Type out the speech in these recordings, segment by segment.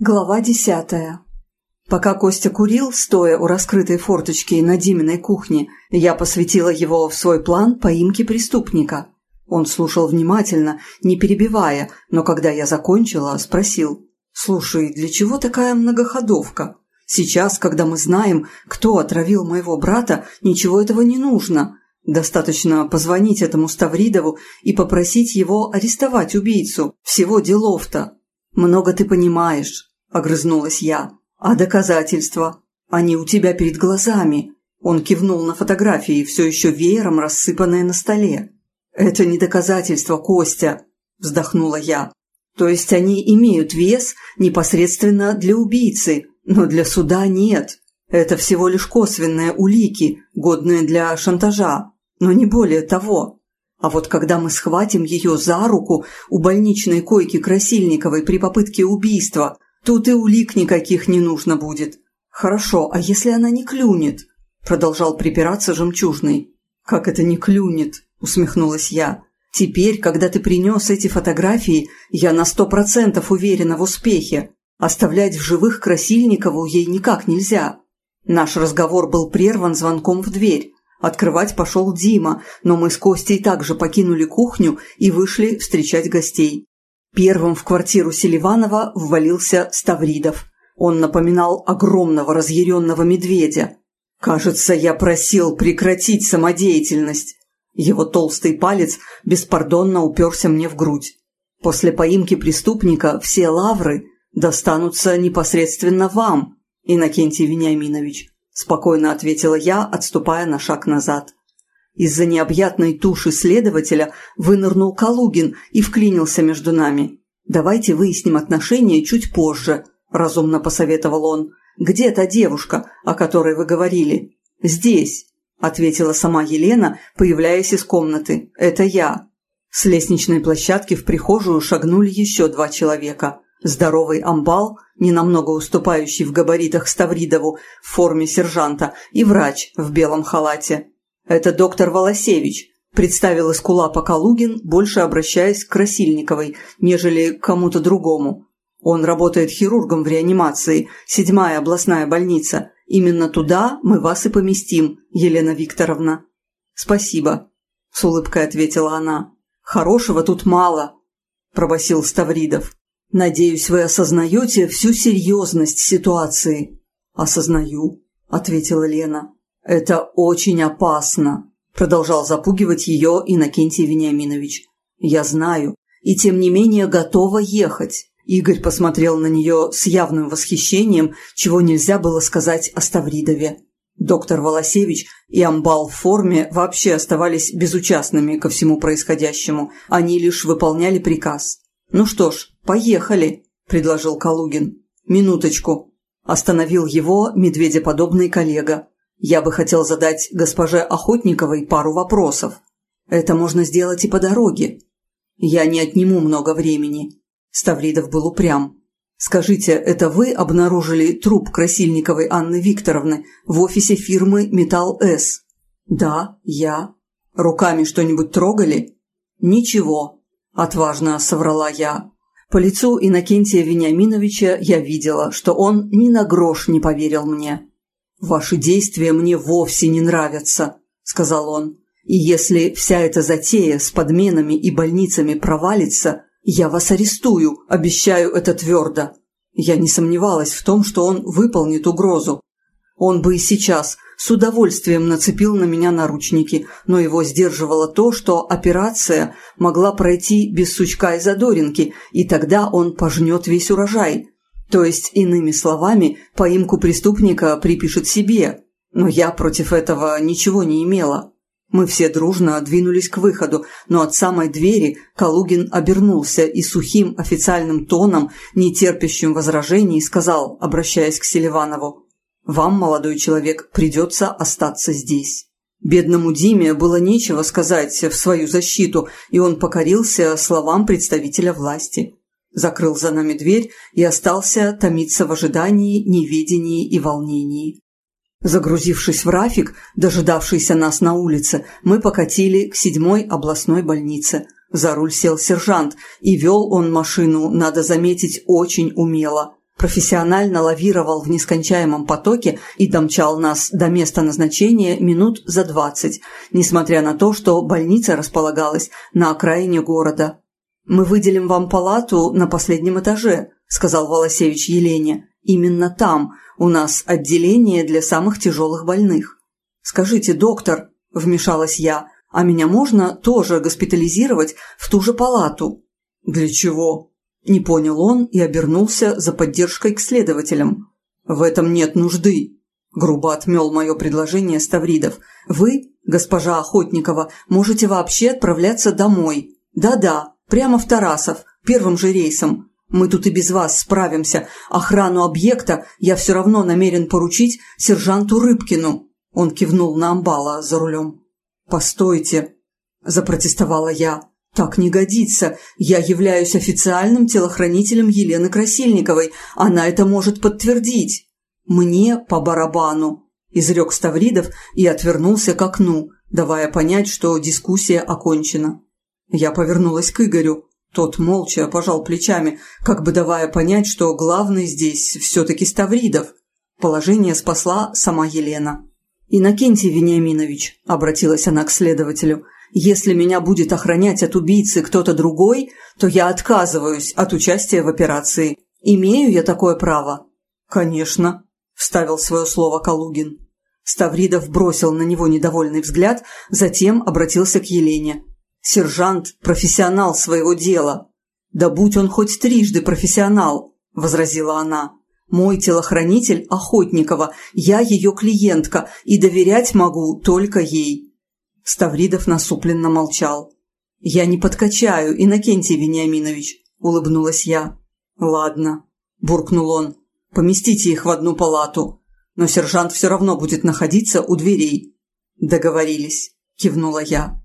Глава десятая. Пока Костя курил, стоя у раскрытой форточки на Диминой кухне, я посвятила его в свой план поимки преступника. Он слушал внимательно, не перебивая, но когда я закончила, спросил. «Слушай, для чего такая многоходовка? Сейчас, когда мы знаем, кто отравил моего брата, ничего этого не нужно. Достаточно позвонить этому Ставридову и попросить его арестовать убийцу. Всего делов-то». «Много ты понимаешь», – огрызнулась я. «А доказательства? Они у тебя перед глазами». Он кивнул на фотографии, все еще веером рассыпанные на столе. «Это не доказательство, Костя», – вздохнула я. «То есть они имеют вес непосредственно для убийцы, но для суда нет. Это всего лишь косвенные улики, годные для шантажа, но не более того. А вот когда мы схватим ее за руку у больничной койки Красильниковой при попытке убийства, тут и улик никаких не нужно будет. Хорошо, а если она не клюнет?» – продолжал припираться жемчужный. «Как это не клюнет?» – усмехнулась я. «Теперь, когда ты принес эти фотографии, я на сто процентов уверена в успехе. Оставлять в живых Красильникову ей никак нельзя». Наш разговор был прерван звонком в дверь. Открывать пошел Дима, но мы с Костей также покинули кухню и вышли встречать гостей. Первым в квартиру Селиванова ввалился Ставридов. Он напоминал огромного разъяренного медведя. «Кажется, я просил прекратить самодеятельность». Его толстый палец беспардонно уперся мне в грудь. «После поимки преступника все лавры достанутся непосредственно вам, Иннокентий Вениаминович. – спокойно ответила я, отступая на шаг назад. Из-за необъятной туши следователя вынырнул Калугин и вклинился между нами. «Давайте выясним отношения чуть позже», – разумно посоветовал он. «Где та девушка, о которой вы говорили?» «Здесь», – ответила сама Елена, появляясь из комнаты. «Это я». С лестничной площадки в прихожую шагнули еще два человека. Здоровый амбал, ненамного уступающий в габаритах Ставридову в форме сержанта, и врач в белом халате. «Это доктор Волосевич», – представил Искулапа Калугин, больше обращаясь к Красильниковой, нежели к кому-то другому. «Он работает хирургом в реанимации, седьмая областная больница. Именно туда мы вас и поместим, Елена Викторовна». «Спасибо», – с улыбкой ответила она. «Хорошего тут мало», – пробасил Ставридов. «Надеюсь, вы осознаете всю серьезность ситуации». «Осознаю», – ответила Лена. «Это очень опасно», – продолжал запугивать ее Иннокентий Вениаминович. «Я знаю, и тем не менее готова ехать». Игорь посмотрел на нее с явным восхищением, чего нельзя было сказать о Ставридове. Доктор Волосевич и Амбал в форме вообще оставались безучастными ко всему происходящему, они лишь выполняли приказ. «Ну что ж, поехали», – предложил Калугин. «Минуточку», – остановил его медведеподобный коллега. «Я бы хотел задать госпоже Охотниковой пару вопросов. Это можно сделать и по дороге. Я не отниму много времени». Ставридов был упрям. «Скажите, это вы обнаружили труп Красильниковой Анны Викторовны в офисе фирмы «Металл С»?» «Да, я». «Руками что-нибудь трогали?» «Ничего», – отважно соврала я. По лицу Иннокентия Вениаминовича я видела, что он ни на грош не поверил мне. «Ваши действия мне вовсе не нравятся», – сказал он. «И если вся эта затея с подменами и больницами провалится, я вас арестую, обещаю это твердо». Я не сомневалась в том, что он выполнит угрозу. Он бы и сейчас с удовольствием нацепил на меня наручники, но его сдерживало то, что операция могла пройти без сучка и задоринки, и тогда он пожнет весь урожай. То есть, иными словами, поимку преступника припишет себе. Но я против этого ничего не имела. Мы все дружно двинулись к выходу, но от самой двери Калугин обернулся и сухим официальным тоном, не терпящим возражений, сказал, обращаясь к Селиванову, вам, молодой человек, придется остаться здесь». Бедному Диме было нечего сказать в свою защиту, и он покорился словам представителя власти. Закрыл за нами дверь и остался томиться в ожидании, неведении и волнении. Загрузившись в рафик, дожидавшийся нас на улице, мы покатили к седьмой областной больнице. За руль сел сержант, и вел он машину, надо заметить, очень умело. Профессионально лавировал в нескончаемом потоке и домчал нас до места назначения минут за двадцать, несмотря на то, что больница располагалась на окраине города. «Мы выделим вам палату на последнем этаже», – сказал Волосевич Елене. «Именно там у нас отделение для самых тяжелых больных». «Скажите, доктор», – вмешалась я, – «а меня можно тоже госпитализировать в ту же палату?» «Для чего?» Не понял он и обернулся за поддержкой к следователям. «В этом нет нужды», – грубо отмел мое предложение Ставридов. «Вы, госпожа Охотникова, можете вообще отправляться домой. Да-да, прямо в Тарасов, первым же рейсом. Мы тут и без вас справимся. Охрану объекта я все равно намерен поручить сержанту Рыбкину». Он кивнул на амбала за рулем. «Постойте», – запротестовала я. «Так не годится. Я являюсь официальным телохранителем Елены Красильниковой. Она это может подтвердить». «Мне по барабану», – изрек Ставридов и отвернулся к окну, давая понять, что дискуссия окончена. Я повернулась к Игорю. Тот молча пожал плечами, как бы давая понять, что главный здесь все-таки Ставридов. Положение спасла сама Елена. «Иннокентий Вениаминович», – обратилась она к следователю, если меня будет охранять от убийцы кто-то другой, то я отказываюсь от участия в операции. Имею я такое право?» «Конечно», – вставил свое слово Калугин. Ставридов бросил на него недовольный взгляд, затем обратился к Елене. «Сержант – профессионал своего дела». «Да будь он хоть трижды профессионал», – возразила она. «Мой телохранитель – Охотникова, я ее клиентка, и доверять могу только ей». Ставридов насупленно молчал. «Я не подкачаю, Иннокентий Вениаминович», – улыбнулась я. «Ладно», – буркнул он, – «поместите их в одну палату, но сержант все равно будет находиться у дверей». «Договорились», – кивнула я.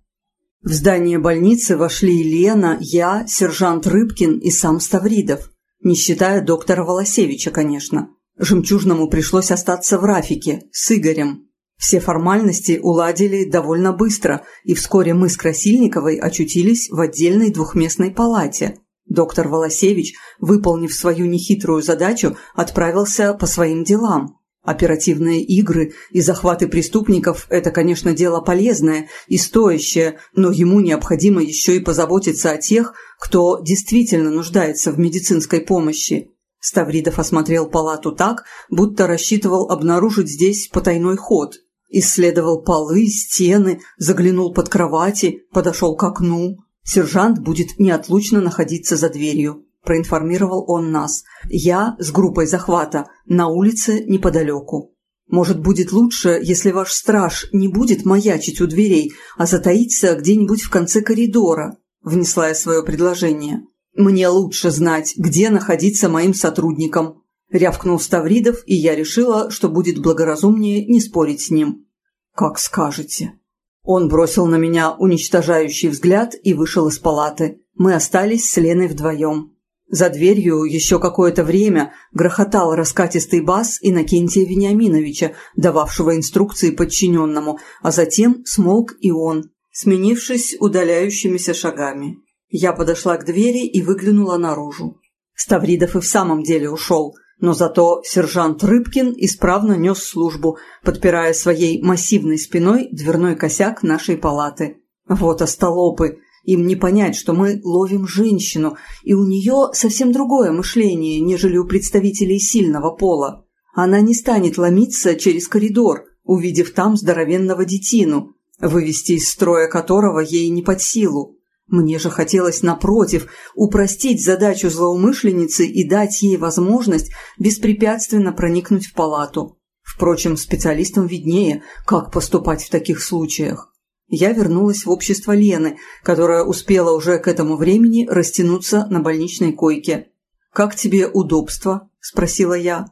В здание больницы вошли Лена, я, сержант Рыбкин и сам Ставридов, не считая доктора Волосевича, конечно. Жемчужному пришлось остаться в Рафике с Игорем, все формальности уладили довольно быстро, и вскоре мы с Красильниковой очутились в отдельной двухместной палате. Доктор Волосевич, выполнив свою нехитрую задачу, отправился по своим делам. Оперативные игры и захваты преступников – это, конечно, дело полезное и стоящее, но ему необходимо еще и позаботиться о тех, кто действительно нуждается в медицинской помощи. Ставридов осмотрел палату так, будто рассчитывал обнаружить здесь потайной ход – Исследовал полы, стены, заглянул под кровати, подошел к окну. Сержант будет неотлучно находиться за дверью, проинформировал он нас. Я с группой захвата на улице неподалеку. Может, будет лучше, если ваш страж не будет маячить у дверей, а затаится где-нибудь в конце коридора, внесла я свое предложение. Мне лучше знать, где находиться моим сотрудникам, Рявкнул Ставридов, и я решила, что будет благоразумнее не спорить с ним. «Как скажете». Он бросил на меня уничтожающий взгляд и вышел из палаты. Мы остались с Леной вдвоем. За дверью еще какое-то время грохотал раскатистый бас Иннокентия Вениаминовича, дававшего инструкции подчиненному, а затем смолк и он, сменившись удаляющимися шагами. Я подошла к двери и выглянула наружу. Ставридов и в самом деле ушел – но зато сержант Рыбкин исправно нес службу, подпирая своей массивной спиной дверной косяк нашей палаты. Вот остолопы! Им не понять, что мы ловим женщину, и у нее совсем другое мышление, нежели у представителей сильного пола. Она не станет ломиться через коридор, увидев там здоровенного детину, вывести из строя которого ей не под силу. Мне же хотелось, напротив, упростить задачу злоумышленницы и дать ей возможность беспрепятственно проникнуть в палату. Впрочем, специалистам виднее, как поступать в таких случаях. Я вернулась в общество Лены, которая успела уже к этому времени растянуться на больничной койке. «Как тебе удобство?» – спросила я.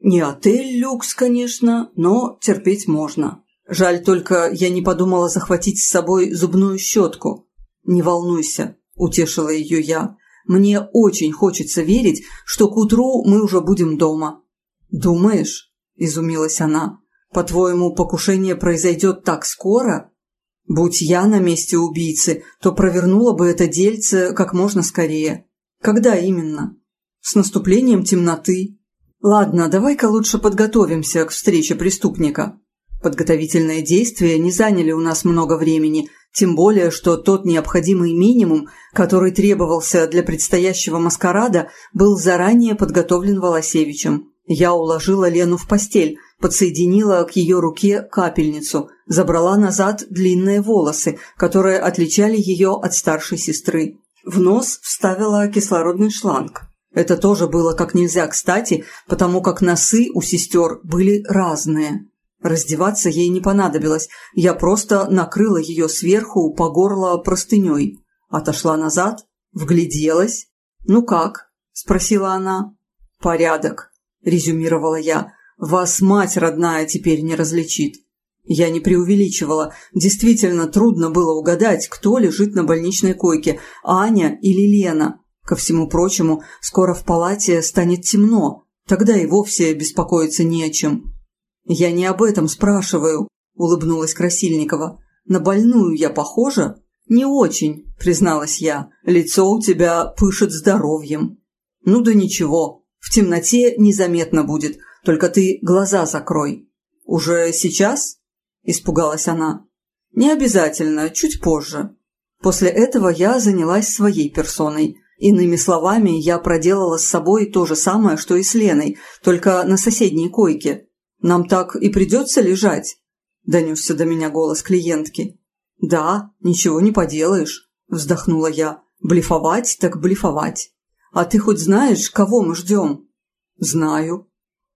«Не отель люкс, конечно, но терпеть можно. Жаль только, я не подумала захватить с собой зубную щетку». «Не волнуйся», – утешила ее я. «Мне очень хочется верить, что к утру мы уже будем дома». «Думаешь?» – изумилась она. «По-твоему, покушение произойдет так скоро?» «Будь я на месте убийцы, то провернула бы это дельце как можно скорее». «Когда именно?» «С наступлением темноты», Ладно, давай-ка лучше подготовимся к встрече преступника. Подготовительные действия не заняли у нас много времени, тем более, что тот необходимый минимум, который требовался для предстоящего маскарада, был заранее подготовлен Волосевичем. Я уложила Лену в постель, подсоединила к ее руке капельницу, забрала назад длинные волосы, которые отличали ее от старшей сестры. В нос вставила кислородный шланг. Это тоже было как нельзя кстати, потому как носы у сестер были разные. Раздеваться ей не понадобилось, я просто накрыла ее сверху по горло простыней. Отошла назад, вгляделась. «Ну как?» – спросила она. «Порядок», – резюмировала я. «Вас мать родная теперь не различит». Я не преувеличивала. Действительно трудно было угадать, кто лежит на больничной койке – Аня или Лена. Ко всему прочему, скоро в палате станет темно, тогда и вовсе беспокоиться не о чем. «Я не об этом спрашиваю», – улыбнулась Красильникова. «На больную я похожа?» «Не очень», – призналась я. «Лицо у тебя пышет здоровьем». «Ну да ничего, в темноте незаметно будет, только ты глаза закрой». «Уже сейчас?» – испугалась она. «Не обязательно, чуть позже». После этого я занялась своей персоной – Иными словами, я проделала с собой то же самое, что и с Леной, только на соседней койке. Нам так и придется лежать?» – донесся до меня голос клиентки. «Да, ничего не поделаешь», – вздохнула я. «Блефовать так блефовать. А ты хоть знаешь, кого мы ждем?» «Знаю».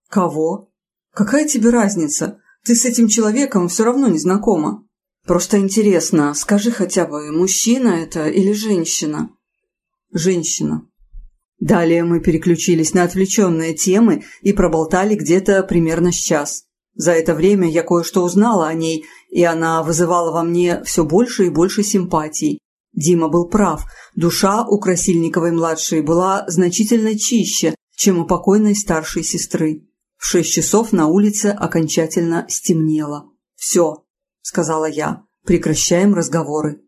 «Кого?» «Какая тебе разница? Ты с этим человеком все равно не знакома. Просто интересно, скажи хотя бы, мужчина это или женщина?» женщина. Далее мы переключились на отвлеченные темы и проболтали где-то примерно час. За это время я кое-что узнала о ней, и она вызывала во мне все больше и больше симпатий. Дима был прав, душа у Красильниковой-младшей была значительно чище, чем у покойной старшей сестры. В шесть часов на улице окончательно стемнело. «Все», — сказала я, — «прекращаем разговоры».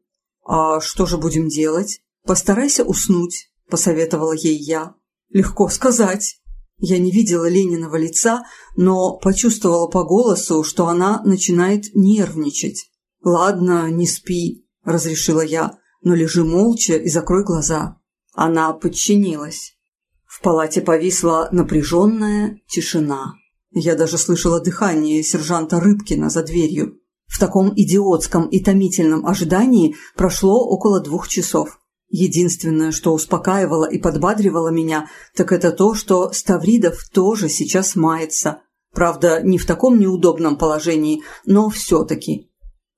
«А что же будем делать?» «Постарайся уснуть», – посоветовала ей я. «Легко сказать». Я не видела Лениного лица, но почувствовала по голосу, что она начинает нервничать. «Ладно, не спи», – разрешила я, – «но лежи молча и закрой глаза». Она подчинилась. В палате повисла напряженная тишина. Я даже слышала дыхание сержанта Рыбкина за дверью. В таком идиотском и томительном ожидании прошло около двух часов. Единственное, что успокаивало и подбадривало меня, так это то, что Ставридов тоже сейчас мается. Правда, не в таком неудобном положении, но все-таки.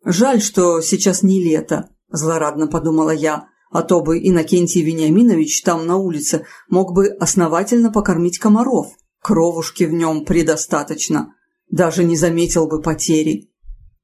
«Жаль, что сейчас не лето», – злорадно подумала я, а то бы Иннокентий Вениаминович там на улице мог бы основательно покормить комаров. Кровушки в нем предостаточно. Даже не заметил бы потери.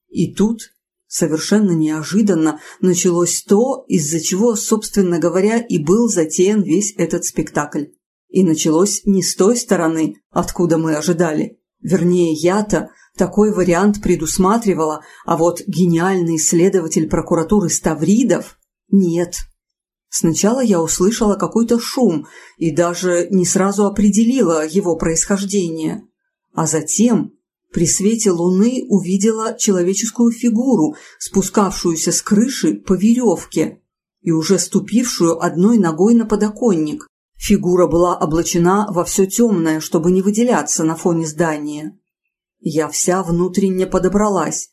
И тут Совершенно неожиданно началось то, из-за чего, собственно говоря, и был затеян весь этот спектакль. И началось не с той стороны, откуда мы ожидали. Вернее, я-то такой вариант предусматривала, а вот гениальный следователь прокуратуры Ставридов – нет. Сначала я услышала какой-то шум и даже не сразу определила его происхождение. А затем при свете луны увидела человеческую фигуру, спускавшуюся с крыши по веревке и уже ступившую одной ногой на подоконник. Фигура была облачена во все темное, чтобы не выделяться на фоне здания. Я вся внутренне подобралась.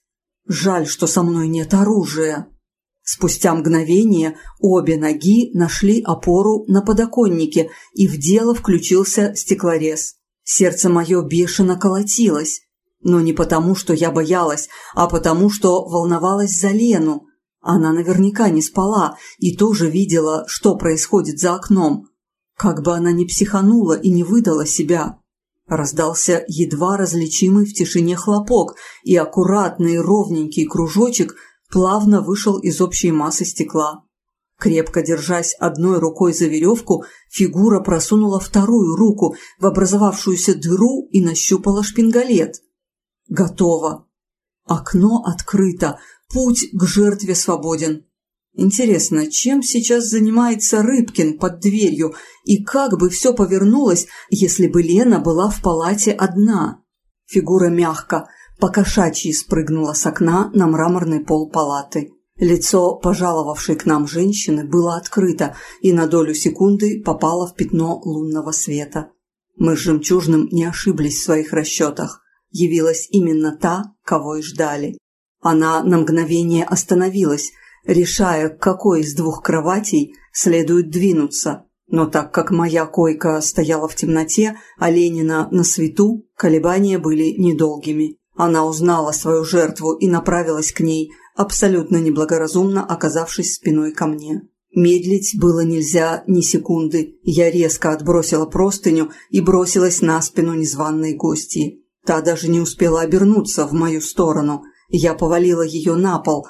Жаль, что со мной нет оружия. Спустя мгновение обе ноги нашли опору на подоконнике, и в дело включился стеклорез. Сердце мое бешено колотилось. Но не потому, что я боялась, а потому, что волновалась за Лену. Она наверняка не спала и тоже видела, что происходит за окном. Как бы она ни психанула и не выдала себя. Раздался едва различимый в тишине хлопок, и аккуратный ровненький кружочек плавно вышел из общей массы стекла. Крепко держась одной рукой за веревку, фигура просунула вторую руку в образовавшуюся дыру и нащупала шпингалет. Готово. Окно открыто, путь к жертве свободен. Интересно, чем сейчас занимается Рыбкин под дверью, и как бы все повернулось, если бы Лена была в палате одна? Фигура мягко, покошачьи спрыгнула с окна на мраморный пол палаты. Лицо пожаловавшей к нам женщины было открыто и на долю секунды попало в пятно лунного света. Мы с Жемчужным не ошиблись в своих расчетах. Явилась именно та, кого и ждали. Она на мгновение остановилась, решая, к какой из двух кроватей следует двинуться. Но так как моя койка стояла в темноте, а Ленина на свету, колебания были недолгими. Она узнала свою жертву и направилась к ней, абсолютно неблагоразумно оказавшись спиной ко мне. Медлить было нельзя ни секунды. Я резко отбросила простыню и бросилась на спину незваной гости. Та даже не успела обернуться в мою сторону. Я повалила ее на пол.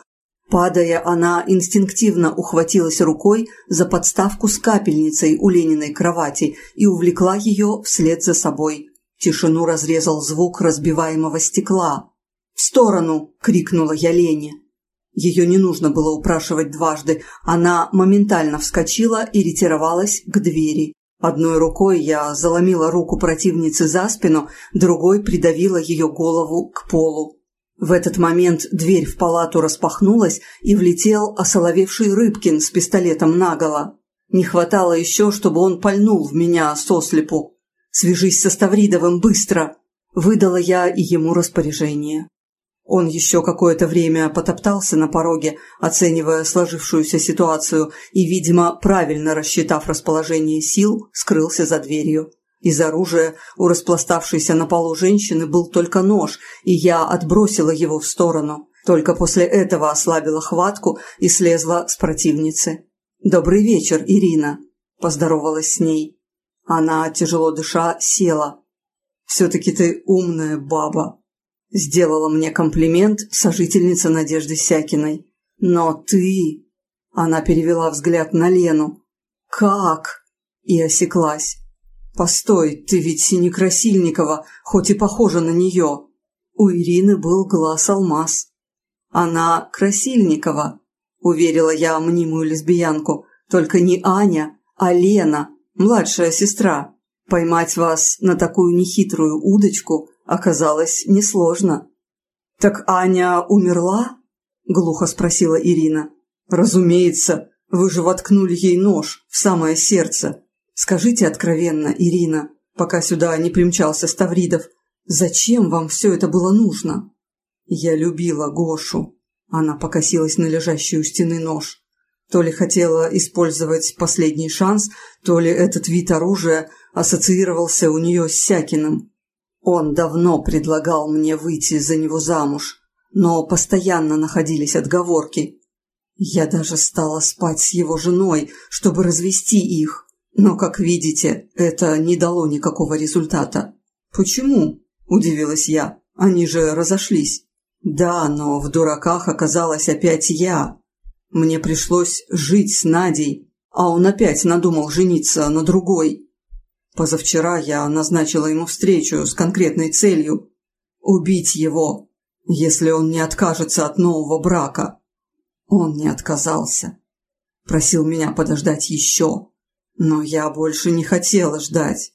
Падая, она инстинктивно ухватилась рукой за подставку с капельницей у Лениной кровати и увлекла ее вслед за собой. Тишину разрезал звук разбиваемого стекла. «В сторону!» – крикнула я Лене. Ее не нужно было упрашивать дважды, она моментально вскочила и ретировалась к двери. Одной рукой я заломила руку противницы за спину, другой придавила ее голову к полу. В этот момент дверь в палату распахнулась, и влетел осоловевший Рыбкин с пистолетом наголо. Не хватало еще, чтобы он пальнул в меня сослепу. «Свяжись со Ставридовым быстро!» Выдала я и ему распоряжение. Он еще какое-то время потоптался на пороге, оценивая сложившуюся ситуацию, и, видимо, правильно рассчитав расположение сил, скрылся за дверью. Из оружия у распластавшейся на полу женщины был только нож, и я отбросила его в сторону. Только после этого ослабила хватку и слезла с противницы. «Добрый вечер, Ирина», – поздоровалась с ней. Она, тяжело дыша, села. «Все-таки ты умная баба», Сделала мне комплимент сожительница Надежды Сякиной. «Но ты...» Она перевела взгляд на Лену. «Как?» И осеклась. «Постой, ты ведь не Красильникова, хоть и похожа на нее». У Ирины был глаз-алмаз. «Она Красильникова», — уверила я мнимую лесбиянку. «Только не Аня, а Лена, младшая сестра. Поймать вас на такую нехитрую удочку оказалось несложно. «Так Аня умерла?» – глухо спросила Ирина. «Разумеется, вы же воткнули ей нож в самое сердце. Скажите откровенно, Ирина, пока сюда не примчался Ставридов, зачем вам все это было нужно?» «Я любила Гошу», – она покосилась на лежащий у стены нож. То ли хотела использовать последний шанс, то ли этот вид оружия ассоциировался у нее с Сякиным. Он давно предлагал мне выйти за него замуж, но постоянно находились отговорки. Я даже стала спать с его женой, чтобы развести их, но, как видите, это не дало никакого результата. «Почему?» – удивилась я. «Они же разошлись». «Да, но в дураках оказалась опять я. Мне пришлось жить с Надей, а он опять надумал жениться на другой. Позавчера я назначила ему встречу с конкретной целью – убить его, если он не откажется от нового брака. Он не отказался. Просил меня подождать еще, но я больше не хотела ждать.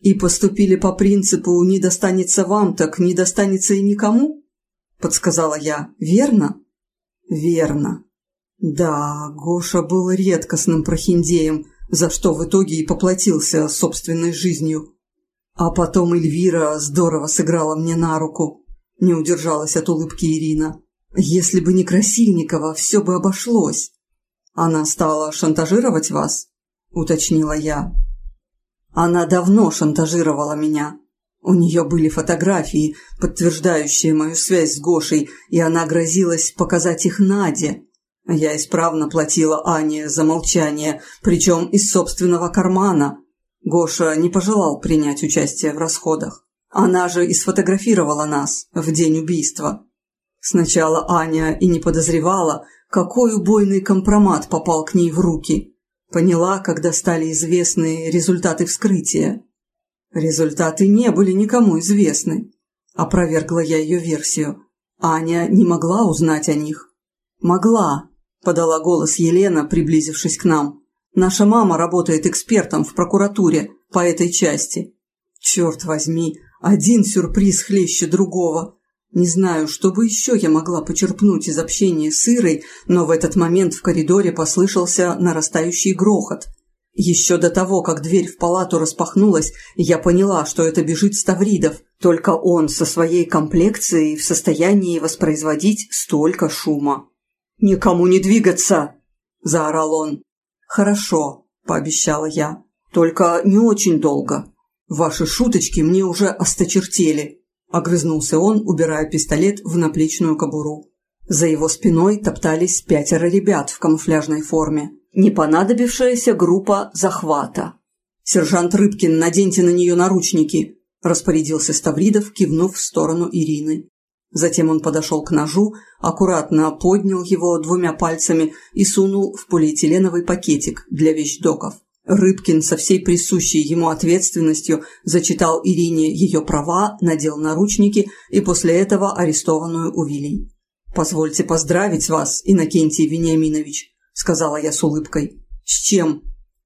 И поступили по принципу «не достанется вам, так не достанется и никому», – подсказала я. «Верно?» «Верно. Да, Гоша был редкостным прохиндеем – за что в итоге и поплатился собственной жизнью. А потом Эльвира здорово сыграла мне на руку. Не удержалась от улыбки Ирина. Если бы не Красильникова, все бы обошлось. Она стала шантажировать вас? Уточнила я. Она давно шантажировала меня. У нее были фотографии, подтверждающие мою связь с Гошей, и она грозилась показать их Наде. Я исправно платила Ане за молчание, причем из собственного кармана. Гоша не пожелал принять участие в расходах. Она же и сфотографировала нас в день убийства. Сначала Аня и не подозревала, какой убойный компромат попал к ней в руки. Поняла, когда стали известны результаты вскрытия. Результаты не были никому известны. Опровергла я ее версию. Аня не могла узнать о них. Могла, – подала голос Елена, приблизившись к нам. «Наша мама работает экспертом в прокуратуре по этой части». «Черт возьми, один сюрприз хлеще другого!» Не знаю, что бы еще я могла почерпнуть из общения с Ирой, но в этот момент в коридоре послышался нарастающий грохот. Еще до того, как дверь в палату распахнулась, я поняла, что это бежит Ставридов. Только он со своей комплекцией в состоянии воспроизводить столько шума. «Никому не двигаться!» – заорал он. «Хорошо», – пообещала я. «Только не очень долго. Ваши шуточки мне уже осточертели». Огрызнулся он, убирая пистолет в наплечную кобуру. За его спиной топтались пятеро ребят в камуфляжной форме. Не понадобившаяся группа захвата. «Сержант Рыбкин, наденьте на нее наручники», – распорядился Ставридов, кивнув в сторону Ирины. Затем он подошел к ножу, аккуратно поднял его двумя пальцами и сунул в полиэтиленовый пакетик для вещдоков. Рыбкин со всей присущей ему ответственностью зачитал Ирине ее права, надел наручники и после этого арестованную увели. «Позвольте поздравить вас, Иннокентий Вениаминович», – сказала я с улыбкой. «С чем?»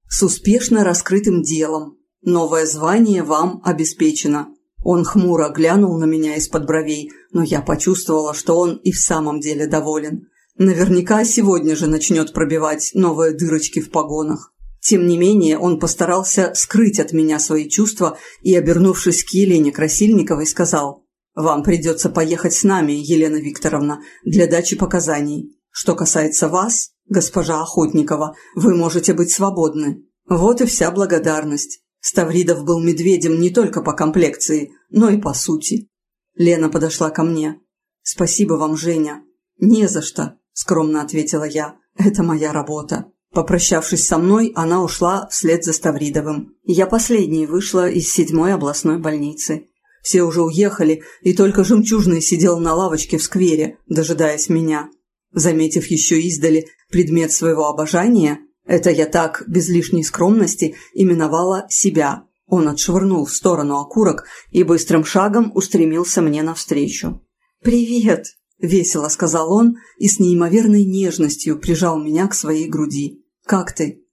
«С успешно раскрытым делом. Новое звание вам обеспечено». Он хмуро глянул на меня из-под бровей, но я почувствовала, что он и в самом деле доволен. Наверняка сегодня же начнет пробивать новые дырочки в погонах. Тем не менее, он постарался скрыть от меня свои чувства и, обернувшись к Елене Красильниковой, сказал «Вам придется поехать с нами, Елена Викторовна, для дачи показаний. Что касается вас, госпожа Охотникова, вы можете быть свободны. Вот и вся благодарность. Ставридов был медведем не только по комплекции, но и по сути». Лена подошла ко мне. «Спасибо вам, Женя». «Не за что», – скромно ответила я. «Это моя работа». Попрощавшись со мной, она ушла вслед за Ставридовым. Я последней вышла из седьмой областной больницы. Все уже уехали, и только Жемчужный сидел на лавочке в сквере, дожидаясь меня. Заметив еще издали предмет своего обожания, это я так, без лишней скромности, именовала себя. Он отшвырнул в сторону окурок и быстрым шагом устремился мне навстречу. «Привет!» – весело сказал он и с неимоверной нежностью прижал меня к своей груди. «Как ты?»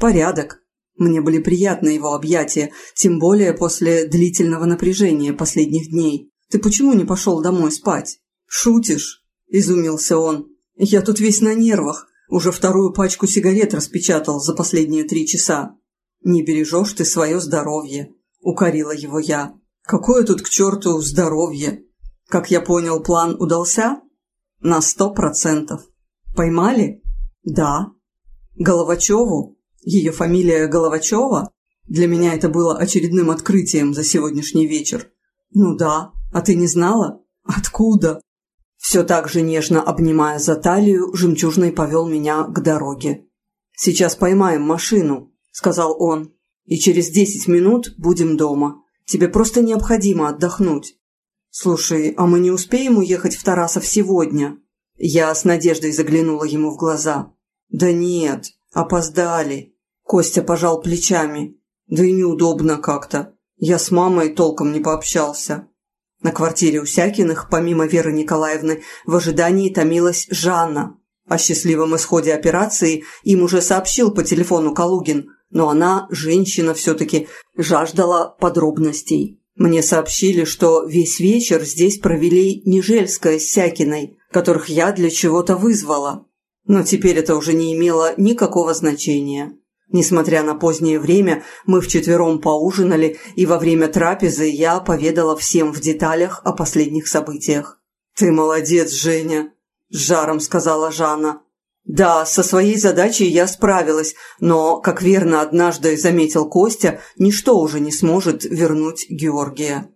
«Порядок». Мне были приятны его объятия, тем более после длительного напряжения последних дней. «Ты почему не пошел домой спать?» «Шутишь?» – изумился он. «Я тут весь на нервах. Уже вторую пачку сигарет распечатал за последние три часа». «Не бережешь ты свое здоровье», – укорила его я. «Какое тут к черту здоровье?» Как я понял, план удался? На сто процентов. Поймали? Да. Головачеву? Ее фамилия Головачева? Для меня это было очередным открытием за сегодняшний вечер. Ну да. А ты не знала? Откуда? Все так же нежно обнимая за талию, жемчужный повел меня к дороге. «Сейчас поймаем машину», — сказал он, — «и через десять минут будем дома. Тебе просто необходимо отдохнуть». «Слушай, а мы не успеем уехать в Тарасов сегодня?» Я с надеждой заглянула ему в глаза. «Да нет, опоздали». Костя пожал плечами. «Да и неудобно как-то. Я с мамой толком не пообщался». На квартире у Сякиных, помимо Веры Николаевны, в ожидании томилась Жанна. О счастливом исходе операции им уже сообщил по телефону Калугин, но она, женщина все-таки, жаждала подробностей. Мне сообщили, что весь вечер здесь провели Нежельская с Сякиной, которых я для чего-то вызвала. Но теперь это уже не имело никакого значения. Несмотря на позднее время, мы вчетвером поужинали, и во время трапезы я поведала всем в деталях о последних событиях. «Ты молодец, Женя!» – с жаром сказала Жанна. Да, со своей задачей я справилась, но, как верно однажды заметил Костя, ничто уже не сможет вернуть Георгия.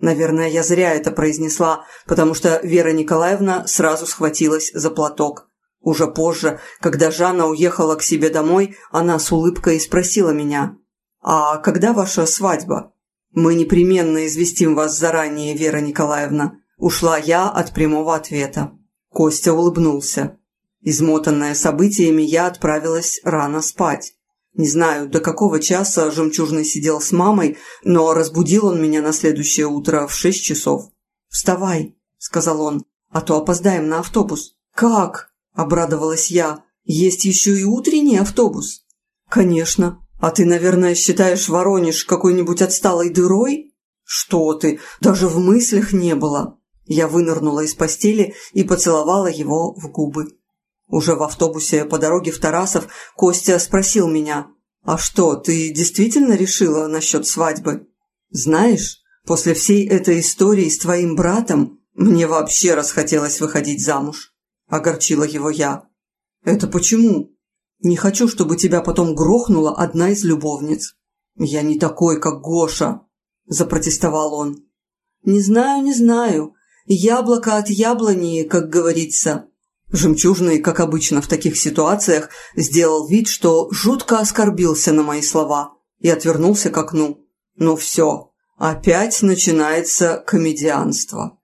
Наверное, я зря это произнесла, потому что Вера Николаевна сразу схватилась за платок. Уже позже, когда Жанна уехала к себе домой, она с улыбкой спросила меня, «А когда ваша свадьба?» «Мы непременно известим вас заранее, Вера Николаевна». Ушла я от прямого ответа. Костя улыбнулся. Измотанная событиями, я отправилась рано спать. Не знаю, до какого часа Жемчужный сидел с мамой, но разбудил он меня на следующее утро в шесть часов. «Вставай», — сказал он, — «а то опоздаем на автобус». «Как?» – обрадовалась я. Есть еще и утренний автобус. Конечно. А ты, наверное, считаешь Воронеж какой-нибудь отсталой дырой? Что ты, даже в мыслях не было. Я вынырнула из постели и поцеловала его в губы. Уже в автобусе по дороге в Тарасов Костя спросил меня, «А что, ты действительно решила насчет свадьбы? Знаешь, после всей этой истории с твоим братом мне вообще расхотелось выходить замуж», – огорчила его я. «Это почему? Не хочу, чтобы тебя потом грохнула одна из любовниц». «Я не такой, как Гоша», – запротестовал он. «Не знаю, не знаю. Яблоко от яблони, как говорится». Жемчужный, как обычно в таких ситуациях, сделал вид, что жутко оскорбился на мои слова и отвернулся к окну. «Ну все, опять начинается комедианство».